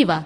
viva